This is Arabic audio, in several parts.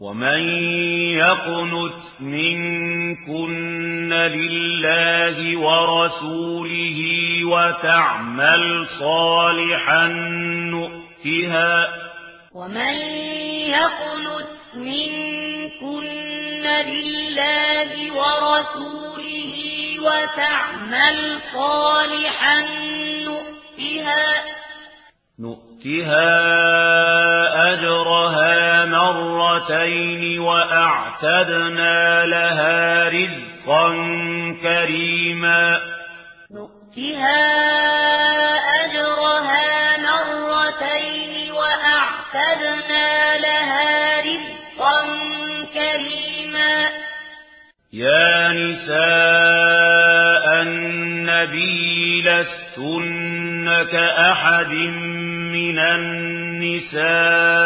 ومن يقنت منكن لله ورسوله وتعمل صالحا نؤتها ومن يقنت منكن لله ورسوله وتعمل صالحا نؤتها نؤتها الخفين وأعتدنا لها رزقا كريما نؤتها أجرها مرتين وأعتدنا لها رزقا كريما يا نساء النبي لستنك أحد من النساء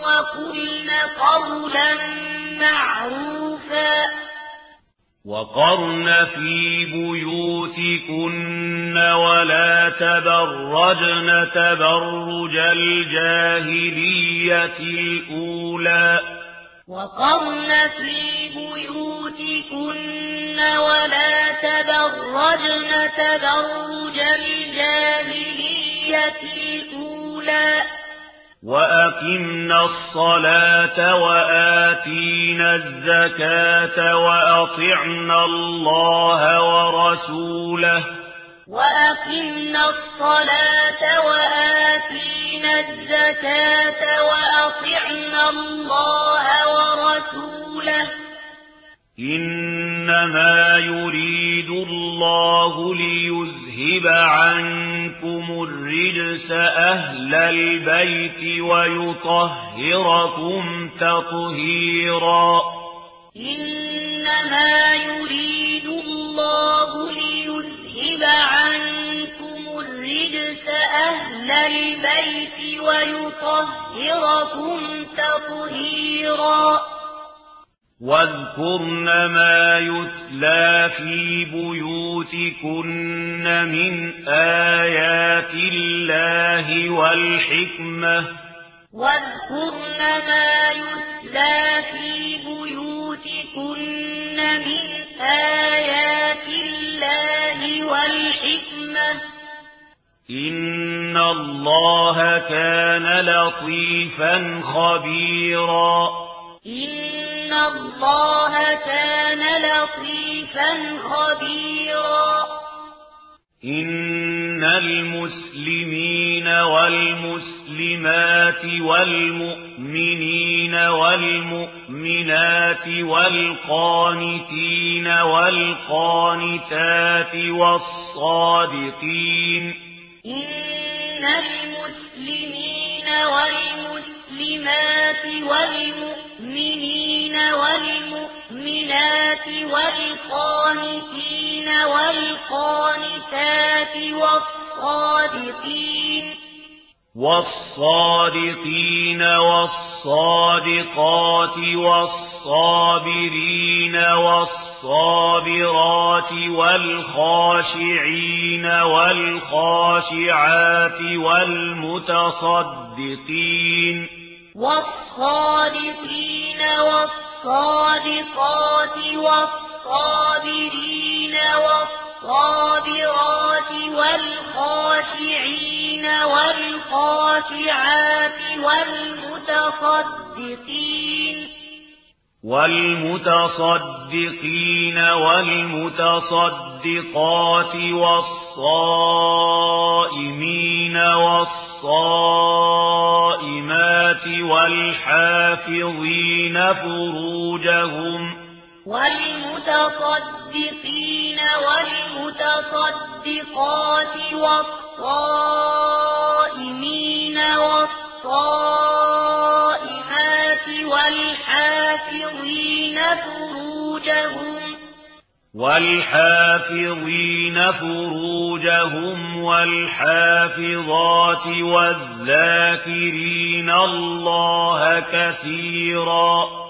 وقلن قولا معروفا. وقرن في بيوتكن ولا تبرجن تبرج الجاهلية الأولى. وقرن في بيوتكن ولا تبرجن تبرج الجاهلية الأولى. وَأَقِمْنَا الصَّلَاةَ وَآتِينَا الزَّكَاةَ وَأَطِعْنَا اللَّهَ وَرَسُولَهُ وَأَقِمْنَا الصَّلَاةَ وَآتِينَا الزَّكَاةَ وَأَطِعْنَا اللَّهَ وَرَسُولَهُ إِنَّمَا يُرِيدُ اللَّهُ لِيُضِيعَ ليذهب عنكم الرجس أهل البيت ويطهركم تطهيرا إنما يريد الله ليذهب عنكم الرجس أهل البيت ويطهركم تطهيرا وَاذْكُرْنَ مَا يُتْلَى فِي بُيُوتِكُنَّ مِنْ آيَاتِ اللَّهِ وَالْحِكْمَةِ. وَاذْكُرْنَ مَا يُتْلَى فِي بُيُوتِكُنَّ مِنْ آيَاتِ اللَّهِ وَالْحِكْمَةِ. إِنَّ اللَّهَ كَانَ لَطِيفًا خَبِيرًا. إِنَّ إن الله كان لطيفا خبيرا إن المسلمين والمسلمات والمؤمنين والمؤمنات والقانتين والقانتات والصادقين إن المسلمين والمسلمات والمؤمنين والصادقين. والصادقين والصادقات والصابرين والصابرات والخاشعين والخاشعات والمتصدقين. والصادقين والصادقات والصابرين والصابرات الصابرات والخاشعين والخاشعات والمتصدقين والمتصدقين والمتصدقات والصائمين والصائمات والحافظين فروجهم والمتصدقين والمتصدقات والصائمين والصائمات والحافظين فروجهم والحافظين فروجهم والحافظات والذاكرين الله كثيرا